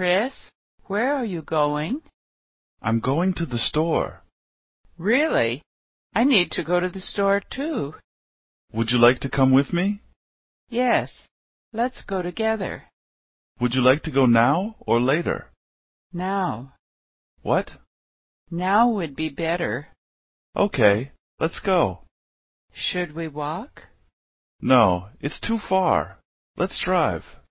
Chris, where are you going? I'm going to the store. Really? I need to go to the store too. Would you like to come with me? Yes, let's go together. Would you like to go now or later? Now. What? Now would be better. Okay, let's go. Should we walk? No, it's too far. Let's drive.